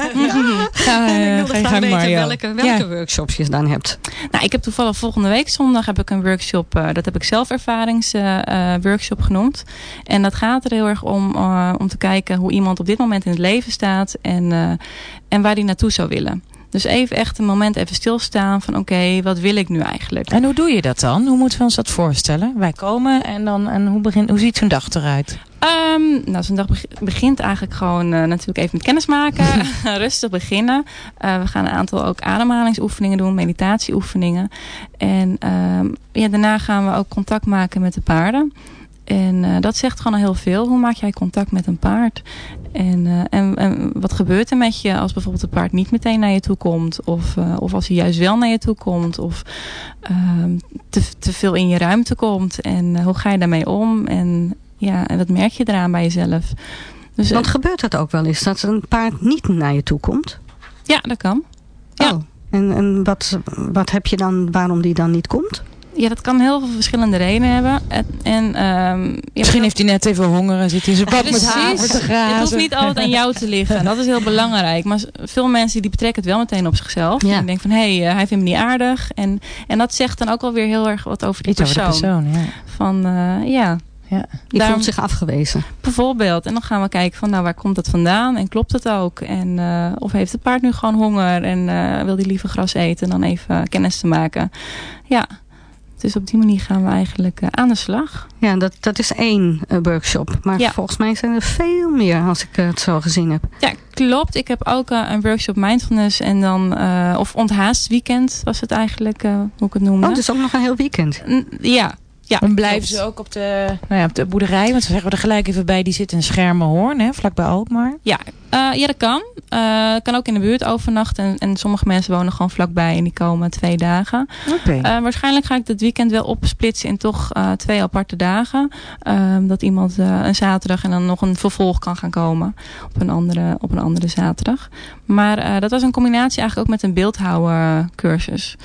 Ga, ik eh, wilde ga je graag gang, weten Mario. welke, welke Ja. workshops je dan hebt. Nou, ik heb toevallig volgende week zondag heb ik een workshop. eh, dat heb ik zelfervaringsworkshop genoemd. En dat gaat er heel erg om, eh, om te kijken hoe iemand op dit moment in het leven staat. En, eh, en waar die naartoe zou willen. Dus even echt een moment even stilstaan van oké, wat wil ik nu eigenlijk? En hoe doe je dat dan? Hoe moeten we ons dat voorstellen? Wij komen en dan en hoe, begint, hoe ziet zo'n dag eruit? Ehm, nou, zo'n dag beg- begint eigenlijk gewoon eh, natuurlijk even met kennismaken. [LAUGHS] [LAUGHS] Rustig beginnen. Eh, we gaan een aantal ook ademhalingsoefeningen doen, meditatieoefeningen. En ehm, ja, daarna gaan we ook contact maken met de paarden. En eh, dat zegt gewoon al heel veel. Hoe maak jij contact met een paard? En, eh, en, en wat gebeurt er met je als bijvoorbeeld een paard niet meteen naar je toe komt? Of, eh, of als hij juist wel naar je toe komt? Of ehm, te, te veel in je ruimte komt? En eh, hoe ga je daarmee om? En ja, en wat merk je eraan bij jezelf? Dus, Want gebeurt dat ook wel eens, dat een paard niet naar je toe komt? ja, dat kan. Ja. Oh. En, en wat, wat heb je dan, waarom die dan niet komt? Ja, dat kan heel veel verschillende redenen hebben. En, en, ehm, ja, Misschien heeft hij net even honger en zit hij in zijn bak met haver te Het hoeft niet altijd aan jou te liggen. [LAUGHS] Dat is heel belangrijk. Maar veel mensen die betrekken het wel meteen op zichzelf. Ja. En denken van, hé, hey, hij vindt me niet aardig. En, en dat zegt dan ook wel weer heel erg wat over die Iets over de persoon. persoon, ja. Van, eh, ja, Die Daarom- voelt zich afgewezen. bijvoorbeeld. En dan gaan we kijken van, nou, waar komt dat vandaan? En klopt het ook? En, eh, of heeft het paard nu gewoon honger? En eh, wil die liever gras eten dan even kennis te maken? Ja, dus op die manier gaan we eigenlijk eh, aan de slag. Ja, dat, dat is één eh, workshop. Maar Ja. volgens mij zijn er veel meer als ik eh, het zo gezien heb. Ja, klopt. Ik heb ook een workshop mindfulness en dan, of onthaast weekend was het eigenlijk, hoe ik het noemde. Oh, dus ook nog een heel weekend. N- Ja. Ja Dan blijven ze ook op de, nou ja, op de boerderij. Want ze zeggen we er gelijk even bij. Die zit in Schermenhoorn, hè, vlakbij Alkmaar. Ja, eh, ja, dat kan. Eh kan ook in de buurt overnachten. En, en sommige mensen wonen gewoon vlakbij en die komen twee dagen. Oké. Eh, waarschijnlijk ga ik dit weekend wel opsplitsen in toch twee aparte dagen. Ehm, dat iemand een zaterdag en dan nog een vervolg kan gaan komen op een andere, op een andere zaterdag. Maar dat was een combinatie eigenlijk ook met een beeldhouden cursus.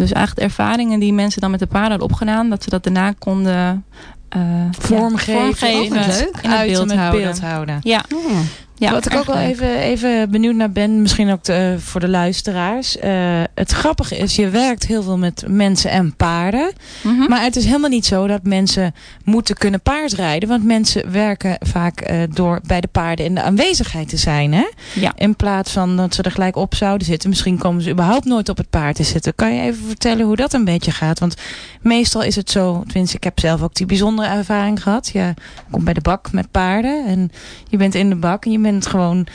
Dus eigenlijk de ervaringen die mensen dan met de paarden hadden opgedaan, dat ze dat daarna konden eh, Vormgeven. vormgeven Oh, leuk. in het beeld houden. beeld houden. Ja, Oh, ja. Wat ik ook wel leuk. even, even benieuwd naar ben, misschien ook de- voor de luisteraars. Eh, het grappige is, je werkt heel veel met mensen en paarden. Mhm. Maar het is helemaal niet zo dat mensen moeten kunnen paardrijden. Want mensen werken vaak eh, door bij de paarden in de aanwezigheid te zijn. Hè? Ja. In plaats van dat ze er gelijk op zouden zitten. Misschien komen ze überhaupt nooit op het paard te zitten. Kan je even vertellen hoe dat een beetje gaat? Want meestal is het zo, tenminste ik heb zelf ook die bijzondere ervaring gehad. Je komt bij de bak met paarden en je bent in de bak en je bent gewoon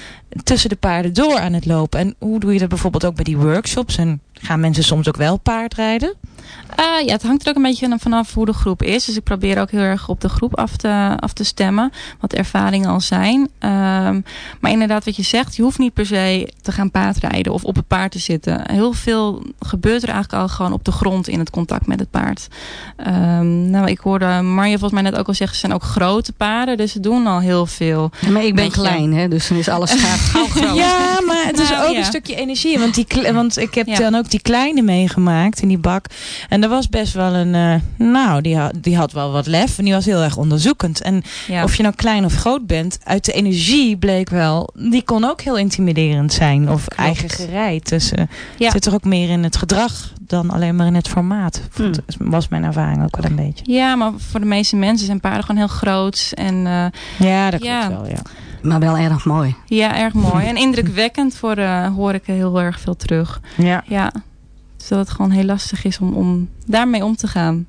tussen de paarden door aan het lopen. En hoe doe je dat bijvoorbeeld ook bij die workshops? En gaan mensen soms ook wel paardrijden? Eh, ja, het hangt er ook een beetje vanaf hoe de groep is. Dus ik probeer ook heel erg op de groep af te, af te stemmen. Wat de ervaringen al zijn. Ehm, maar inderdaad wat je zegt. Je hoeft niet per se te gaan paardrijden. Of op het paard te zitten. Heel veel gebeurt er eigenlijk al gewoon op de grond. In het contact met het paard. Ehm, nou, ik hoorde Marja volgens mij net ook al zeggen. Ze zijn ook grote paarden. Dus ze doen al heel veel. Ja, Maar ik ben Beetje. klein, hè, dus dan is alles gaaf gauw groot. Ja, maar het is Nou, ook ja. een stukje energie. Want, die, want ik heb Ja. dan ook die kleine meegemaakt in die bak. En er was best wel een... eh, nou, die had, die had wel wat lef. En die was heel erg onderzoekend. En Ja. of je nou klein of groot bent... uit de energie bleek wel... die kon ook heel intimiderend zijn. Of eigen gereid. Dus eh, Ja. het zit er ook meer in het gedrag... dan alleen maar in het formaat. Hmm. Was mijn ervaring ook wel een beetje. ja, maar voor de meeste mensen zijn paarden gewoon heel groot. En eh, Ja, dat klopt wel, ja. Maar wel erg mooi. ja, erg mooi. En [LAUGHS] indrukwekkend voor, eh, hoor ik heel erg veel terug. ja. Ja, dus dat het gewoon heel lastig is om, om daarmee om te gaan.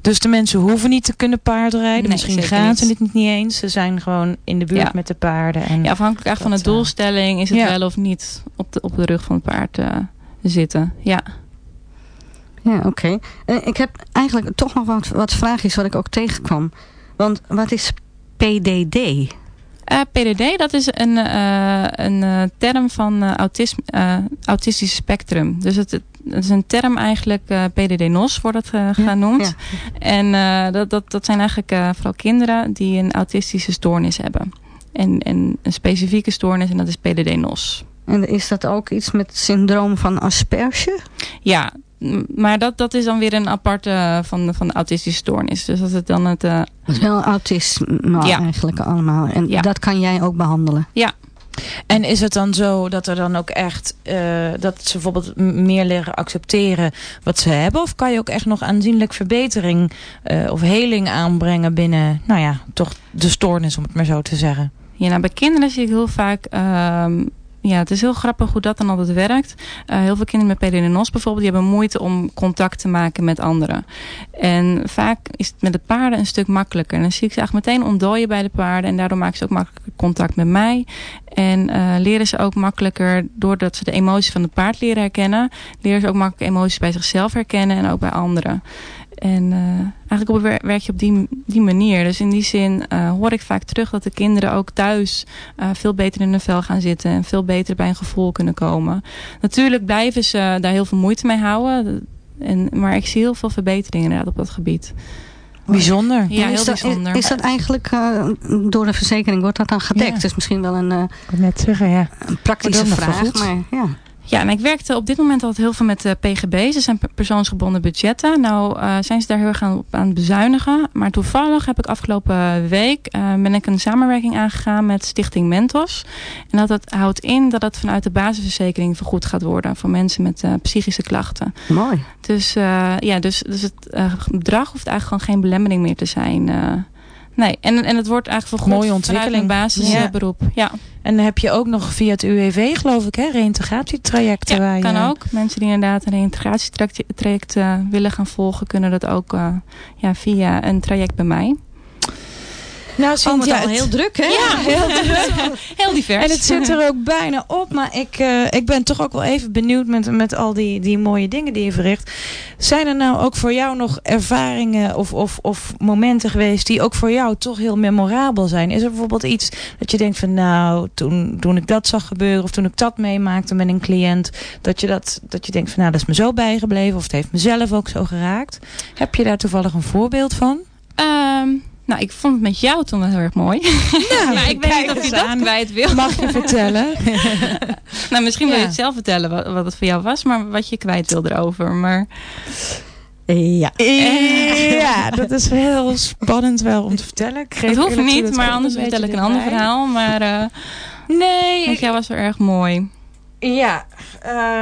Dus de mensen hoeven niet te kunnen paardrijden. Nee, Misschien gaan niet. ze dit niet eens. Ze zijn gewoon in de buurt Ja. met de paarden. En Ja, afhankelijk echt van de eh, doelstelling is het ja. wel of niet op de, op de rug van het paard eh, zitten. Ja. Ja, oké. Ik heb eigenlijk toch nog wat, wat vraagjes wat ik ook tegenkwam. Want wat is PDD? Eh, PDD, dat is een, eh, een eh, term van autisme, autistisch spectrum. Dus het, het is een term eigenlijk, PDD-NOS wordt het genoemd. Ja. En dat, dat, dat zijn eigenlijk vooral kinderen die een autistische stoornis hebben. En, en een specifieke stoornis en dat is PDD-NOS. En is dat ook iets met het syndroom van Asperger? Ja, maar dat, dat is dan weer een aparte van, de- van de autistische stoornis. Dus dat is dan het... eh, Dat is wel autisme Ja. eigenlijk allemaal. En Ja. dat kan jij ook behandelen. En is het dan zo dat er dan ook echt eh, dat ze bijvoorbeeld meer leren accepteren wat ze hebben? Of kan je ook echt nog aanzienlijk verbetering eh, of heling aanbrengen binnen, nou ja, toch de stoornis om het maar zo te zeggen? Ja, nou, bij kinderen zie ik heel vaak... ehm, ja, het is heel grappig hoe dat dan altijd werkt. Eh, heel veel kinderen met PDD-NOS bijvoorbeeld... die hebben moeite om contact te maken met anderen. En vaak is het met de paarden een stuk makkelijker. En dan zie ik ze eigenlijk meteen ontdooien bij de paarden... en daardoor maken ze ook makkelijker contact met mij. En eh, leren ze ook makkelijker... doordat ze de emoties van het paard leren herkennen... leren ze ook makkelijk emoties bij zichzelf herkennen... en ook bij anderen. En eh, eigenlijk op, wer- werk je op die, die manier. Dus in die zin eh, hoor ik vaak terug dat de kinderen ook thuis eh, veel beter in hun vel gaan zitten. En veel beter bij een gevoel kunnen komen. Natuurlijk blijven ze daar heel veel moeite mee houden. En, maar ik zie heel veel verbeteringen inderdaad op dat gebied. Bijzonder. Ja, is heel dat, bijzonder. Is, is dat eigenlijk eh, door de verzekering, wordt dat dan gedekt? Ja. Dat is misschien wel een, eh, Ik wou net zeggen, ja. een praktische vraag. Maar ja. Ja, en ik werkte op dit moment altijd heel veel met uh, PGB. Ze zijn persoonsgebonden budgetten. Nou uh, zijn ze daar heel erg aan, aan het bezuinigen. Maar toevallig heb ik afgelopen week uh, ben ik een samenwerking aangegaan met Stichting Mentos. En dat, dat houdt in dat het vanuit de basisverzekering vergoed gaat worden voor mensen met psychische klachten. Mooi. Dus, ja, dus, dus het bedrag hoeft eigenlijk gewoon geen belemmering meer te zijn. Nee, en, en het wordt eigenlijk vergoed Mooie ontwikkeling. basisberoep. Ja. ja. En heb je ook nog via het UWV, geloof ik, hè, reïntegratietrajecten? Ja, waar je... kan ook. Mensen die inderdaad een reïntegratietraject uh, willen gaan volgen, kunnen dat ook uh, ja, via een traject bij mij. Nou, Cynthia, oh, het... heel druk, hè? Ja, heel [LAUGHS] druk. heel divers. En het zit er ook bijna op. Maar ik, uh, ik ben toch ook wel even benieuwd met, met al die, die mooie dingen die je verricht. Zijn er nou ook voor jou nog ervaringen of, of, of momenten geweest die ook voor jou toch heel memorabel zijn? Is er bijvoorbeeld iets dat je denkt van nou, toen, toen ik dat zag gebeuren of toen ik dat meemaakte met een cliënt, dat je, dat, dat je denkt van nou, dat is me zo bijgebleven of het heeft mezelf ook zo geraakt. Heb je daar toevallig een voorbeeld van? Um, nou, ik vond het met jou toen wel heel erg mooi. Nou, [LAUGHS] maar ik weet niet of je dat kwijt wil. Mag je vertellen? [LAUGHS] nou, misschien wil je het zelf vertellen wat, wat het voor jou was. Maar wat je kwijt wil erover. Maar... Ja. ja, dat is heel spannend wel om te vertellen. Ik het hoeft niet, maar anders vertel ik een ander verhaal. Maar uh, nee. Met jou was wel erg mooi. Ja,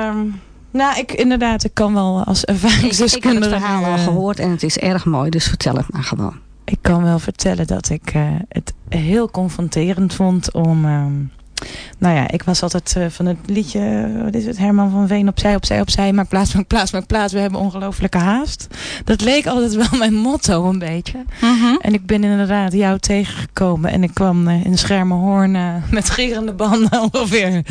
um, nou, ik inderdaad, ik kan wel als ervaringsdeskundige... Ik, ik heb het verhaal al gehoord en het is erg mooi, dus vertel het maar gewoon. Ik kan wel vertellen dat ik uh, het heel confronterend vond om... Um, nou ja, ik was altijd uh, van het liedje, wat is het, Herman van Veen, opzij, opzij, opzij, maak plaats, maak plaats, maak plaats. We hebben ongelofelijke haast. Dat leek altijd wel mijn motto een beetje. Mm -hmm. En ik ben inderdaad jou tegengekomen en ik kwam uh, in Schermenhoorn met gierende banden [LAUGHS] ongeveer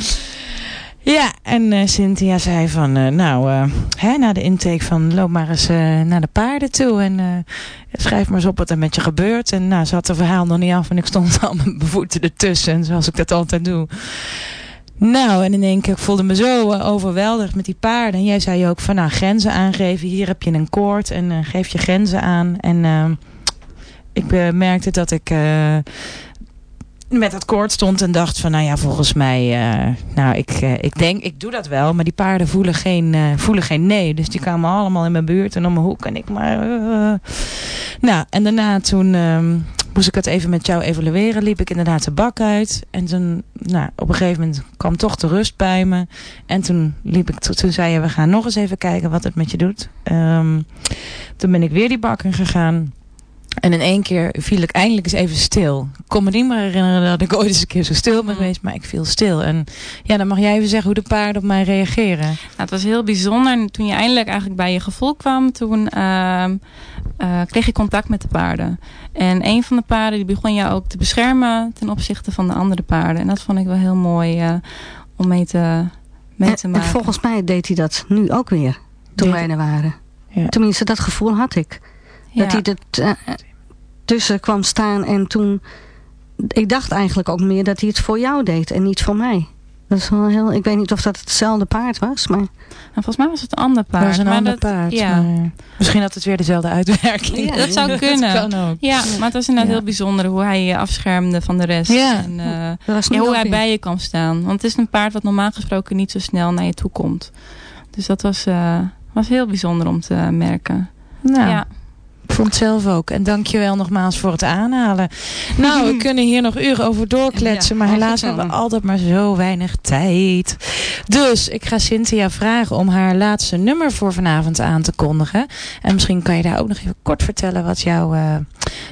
ja, en uh, Cynthia zei van, uh, nou, uh, hè, na de intake van loop maar eens naar de paarden toe en schrijf maar eens op wat er met je gebeurt. En nou, ze had het verhaal nog niet af en ik stond [LAUGHS] al met mijn voeten ertussen, zoals ik dat altijd doe. Nou, en in één keer, ik voelde me zo overweldigd met die paarden. En jij zei ook van, nou, grenzen aangeven. Hier heb je een koord en geef je grenzen aan. En ik merkte dat ik met dat koord stond en dacht van, nou ja, volgens mij, uh, nou, ik, uh, ik denk, ik doe dat wel, maar die paarden voelen geen, uh, voelen geen nee. Dus die kwamen allemaal in mijn buurt en om mijn hoek en ik maar... nou, en daarna toen um, moest ik het even met jou evalueren, liep ik inderdaad de bak uit. En toen, nou, op een gegeven moment kwam toch de rust bij me. En toen liep ik, toen zei je, we gaan nog eens even kijken wat het met je doet. Um, toen ben ik weer die bak in gegaan. En in één keer viel ik eindelijk eens even stil. Ik kon me niet meer herinneren dat ik ooit eens een keer zo stil ben geweest. Maar ik viel stil. En ja, dan mag jij even zeggen hoe de paarden op mij reageren. Nou, het was heel bijzonder. Toen je eindelijk eigenlijk bij je gevoel kwam, toen uh, uh, kreeg je contact met de paarden. En een van de paarden die begon je ook te beschermen ten opzichte van de andere paarden. En dat vond ik wel heel mooi uh, om mee te, mee en, te maken. En volgens mij deed hij dat nu ook weer, toen wij er waren. Ja. Tenminste, dat gevoel had ik. Dat hij er uh, tussen kwam staan en toen... Ik dacht eigenlijk ook meer dat hij het voor jou deed en niet voor mij. Dat is wel heel, ik weet niet of dat hetzelfde paard was, maar... Nou, volgens mij was het een ander paard. Dat was een maar ander dat, paard, ja. maar misschien had het weer dezelfde uitwerking. Ja, dat zou [LAUGHS] kunnen. Dat kan ook. Ja, maar het was inderdaad ja. heel bijzonder hoe hij je afschermde van de rest. Ja. En, uh, ja, hoe hij bij je kan staan. Want het is een paard wat normaal gesproken niet zo snel naar je toe komt. Dus dat was, uh, was heel bijzonder om te merken. Nou. Ja. Ik vond het zelf ook. En dankjewel nogmaals voor het aanhalen. [LAUGHS] Nou, we kunnen hier nog uren over doorkletsen. maar helaas hebben we altijd maar zo weinig tijd. Dus ik ga Cynthia vragen om haar laatste nummer voor vanavond aan te kondigen. En misschien kan je daar ook nog even kort vertellen wat jou uh,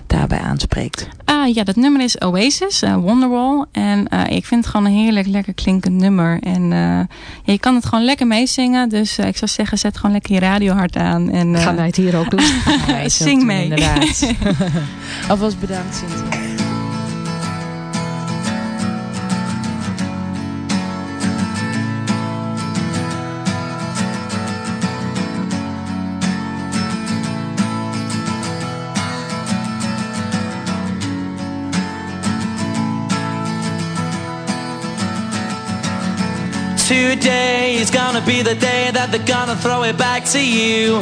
daarbij aanspreekt. Uh, ja, dat nummer is Oasis, uh, Wonderwall. En ik vind het gewoon een heerlijk lekker klinkend nummer. En ja, je kan het gewoon lekker meezingen. Dus ik zou zeggen, zet gewoon lekker je radio hard aan. En, Gaan wij het hier ook doen? [LAUGHS] Zing mee. Inderdaad. [LAUGHS] [LAUGHS] Alvast bedankt, Cynthia. Today is gonna be the day that they're gonna throw it back to you.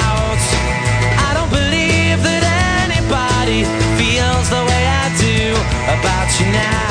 You now.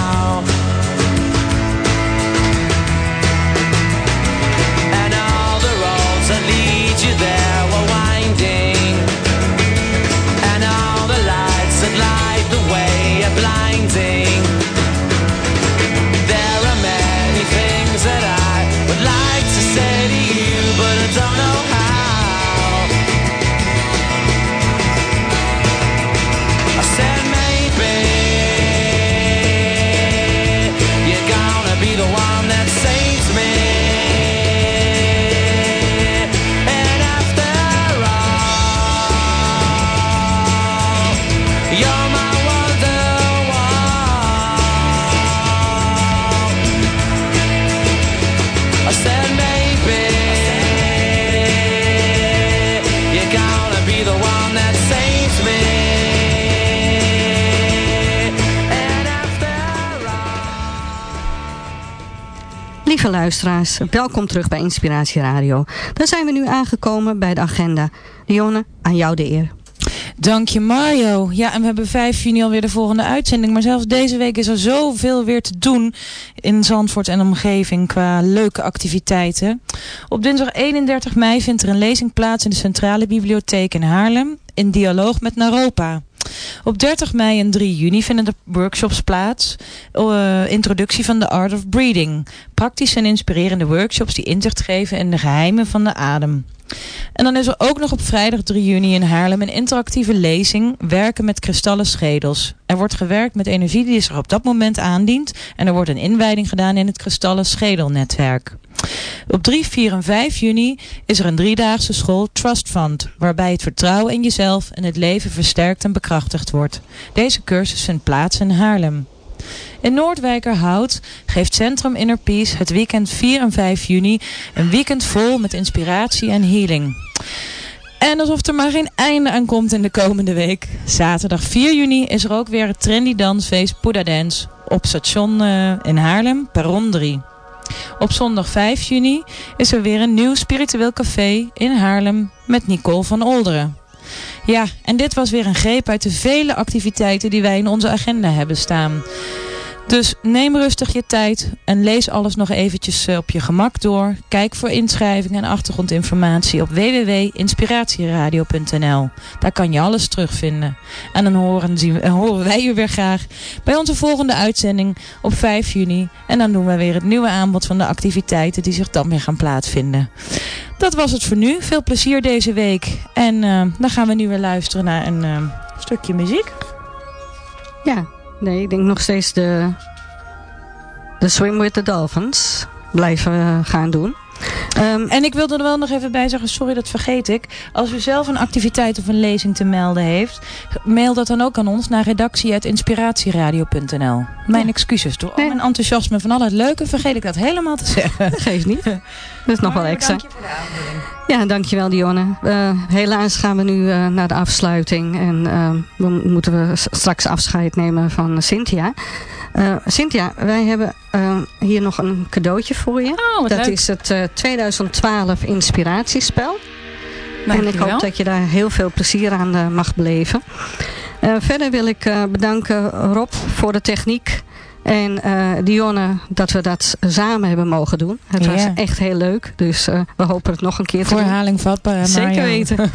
Welkom terug bij Inspiratie Radio. Dan zijn we nu aangekomen bij de agenda. Dionne, aan jou de eer. Dank je Mario. Ja, en we hebben 5 juni alweer de volgende uitzending. Maar zelfs deze week is er zoveel weer te doen in Zandvoort en omgeving qua leuke activiteiten. Op dinsdag 31 mei vindt er een lezing plaats in de Centrale Bibliotheek in Haarlem in dialoog met Naropa. Op 30 mei en 3 juni vinden de workshops plaats. Eh, introductie van de Art of Breathing. Praktische en inspirerende workshops die inzicht geven in de geheimen van de adem. En dan is er ook nog op vrijdag 3 juni in Haarlem een interactieve lezing Werken met kristallen schedels. Er wordt gewerkt met energie die zich op dat moment aandient en er wordt een inwijding gedaan in het kristallen schedelnetwerk. Op 3, 4 en 5 juni is er een driedaagse school Trust Fund, waarbij het vertrouwen in jezelf en het leven versterkt en bekrachtigd wordt. Deze cursus vindt plaats in Haarlem. In Noordwijkerhout geeft Centrum Inner Peace het weekend 4 en 5 juni een weekend vol met inspiratie en healing. En alsof er maar geen einde aan komt in de komende week. Zaterdag 4 juni is er ook weer het trendy dansfeest Buddha Dance op station eh, in Haarlem, perron 3. Op zondag 5 juni is er weer een nieuw spiritueel café in Haarlem met Nicole van Olderen. Ja, en dit was weer een greep uit de vele activiteiten die wij in onze agenda hebben staan. Dus neem rustig je tijd en lees alles nog eventjes eh, op je gemak door. Kijk voor inschrijving en achtergrondinformatie op www.inspiratieradio.nl. Daar kan je alles terugvinden. En dan horen, zien we, horen wij u weer graag bij onze volgende uitzending op 5 juni. En dan doen we weer het nieuwe aanbod van de activiteiten die zich dan weer gaan plaatsvinden. Dat was het voor nu. Veel plezier deze week. En eh, dan gaan we nu weer luisteren naar een eh, stukje muziek. Ja, nee, ik denk nog steeds de, de Swim with the Dolphins blijven eh, gaan doen. Ehm, En ik wilde er wel nog even bij zeggen, sorry dat vergeet ik. Als u zelf een activiteit of een lezing te melden heeft, mail dat dan ook aan ons naar redactie.inspiratieradio.nl. Mijn excuses, door al Nee. mijn enthousiasme van al het leuke vergeet ik dat helemaal te zeggen. geeft niet. [LAUGHS] Dat is nog wel extra. Dank je voor de aanvulling. Ja, dankjewel Dionne. Eh, helaas gaan we nu eh, naar de afsluiting. En dan moeten we s- straks afscheid nemen van Cynthia. Eh, Cynthia, wij hebben eh, hier nog een cadeautje voor je. Oh, dat leuk. is het eh, 2012 inspiratiespel. En ik Dankjewel. hoop dat je daar heel veel plezier aan mag beleven. Verder wil ik bedanken Rob voor de techniek. En eh, Dionne dat we dat samen hebben mogen doen. Het was echt heel leuk. Dus eh, we hopen het nog een keer te Voor doen. herhaling vatbaar. hè, Zeker weten. [LAUGHS]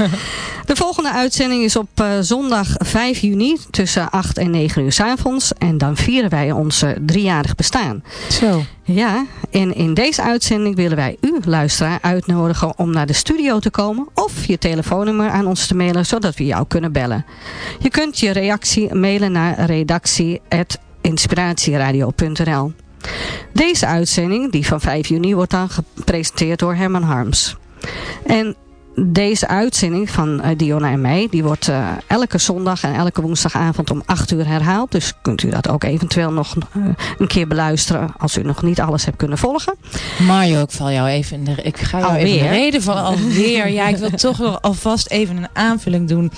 De volgende uitzending is op eh, zondag 5 juni tussen 8 en 9 uur s avonds. En dan vieren wij ons eh, driejarig bestaan. Zo. Ja, en in deze uitzending willen wij u, luisteraar, uitnodigen om naar de studio te komen. Of je telefoonnummer aan ons te mailen, zodat we jou kunnen bellen. Je kunt je reactie mailen naar redactie.inspiratieradio.nl Deze uitzending, die van 5 juni, wordt dan gepresenteerd door Herman Harms. En deze uitzending van eh, Diona en mij, die wordt eh, elke zondag en elke woensdagavond om 8 uur herhaald. Dus kunt u dat ook eventueel nog eh, een keer beluisteren als u nog niet alles hebt kunnen volgen. Mario, ik val jou even in de, ik ga jou even in de Alweer? reden van alweer. Ja, ik wil toch wel alvast even een aanvulling doen.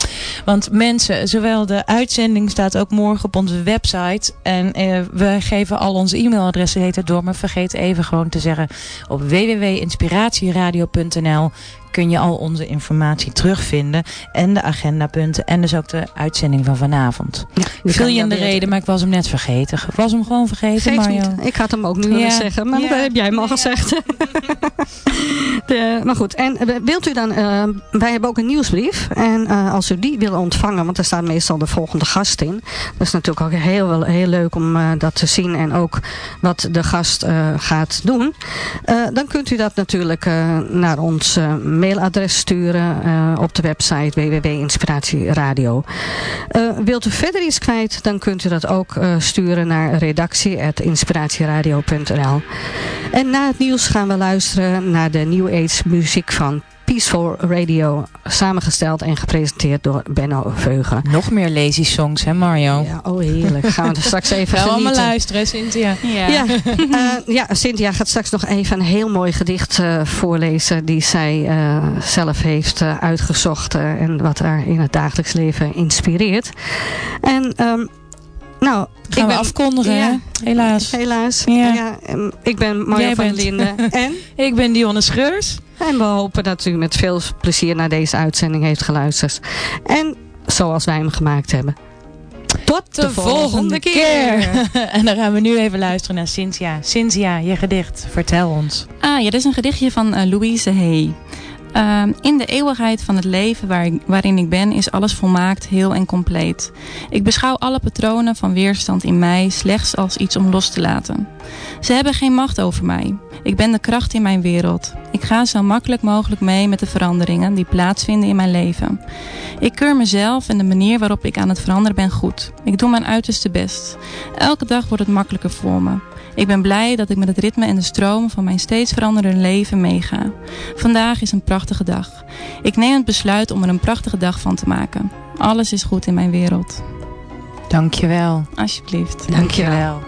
Want mensen, zowel de uitzending staat ook morgen op onze website. En we geven al onze e-mailadressen heet het door. Maar vergeet even gewoon te zeggen op www.inspiratieradio.nl kun je al onze informatie terugvinden. En de agendapunten. En dus ook de uitzending van vanavond. Ik viel je in de reden, maar ik was hem net vergeten. Ik was hem gewoon vergeten, Mario. Ik had hem ook nu willen Ja. zeggen, maar Ja. dat heb jij hem al Ja. gezegd. [LAUGHS] De, maar goed, en eh, wilt u dan, eh, wij hebben ook een nieuwsbrief. En eh, als u die wil ontvangen, want daar staat meestal de volgende gast in. Dat is natuurlijk ook heel, heel leuk om dat te zien en ook wat de gast gaat doen. Dan kunt u dat natuurlijk naar ons eh, mailadres sturen eh, op de website www.inspiratieradio. Eh, wilt u verder iets kwijt, dan kunt u dat ook eh, sturen naar redactie.inspiratieradio.nl En na het nieuws gaan we luisteren naar de New Age muziek van Peaceful Radio, samengesteld en gepresenteerd door Benno Veugen. Nog meer lazy songs, hè Mario? Ja, oh heerlijk. Gaan we er [LAUGHS] straks even Gaan we allemaal genieten. luisteren, Cynthia. Ja. Ja, [LAUGHS] eh, ja, Cynthia gaat straks nog even een heel mooi gedicht eh, voorlezen die zij eh, zelf heeft uitgezocht en wat haar in het dagelijks leven inspireert. En ehm, nou, Gaan we afkondigen, ja. Helaas. helaas. Ja. Ja. ik ben Marja van bent. Linden [LAUGHS] en, Ik ben Dionne Scheurs. en we hopen dat u met veel plezier naar deze uitzending heeft geluisterd. En zoals wij hem gemaakt hebben. Tot De, volgende keer. [LAUGHS] en dan gaan we nu even luisteren naar Cynthia. Cynthia, je gedicht. Vertel ons. Ah ja, dit is een gedichtje van eh, Louise Hay. Ehm, in de eeuwigheid van het leven waarin ik ben, is alles volmaakt, heel en compleet. Ik beschouw alle patronen van weerstand in mij slechts als iets om los te laten. Ze hebben geen macht over mij. Ik ben de kracht in mijn wereld. Ik ga zo makkelijk mogelijk mee met de veranderingen die plaatsvinden in mijn leven. Ik keur mezelf en de manier waarop ik aan het veranderen ben goed. Ik doe mijn uiterste best. Elke dag wordt het makkelijker voor me. Ik ben blij dat ik met het ritme en de stroom van mijn steeds veranderende leven meega. Vandaag is een prachtige dag. Ik neem het besluit om er een prachtige dag van te maken. Alles is goed in mijn wereld. Dankjewel. Alsjeblieft. Dankjewel. Dankjewel.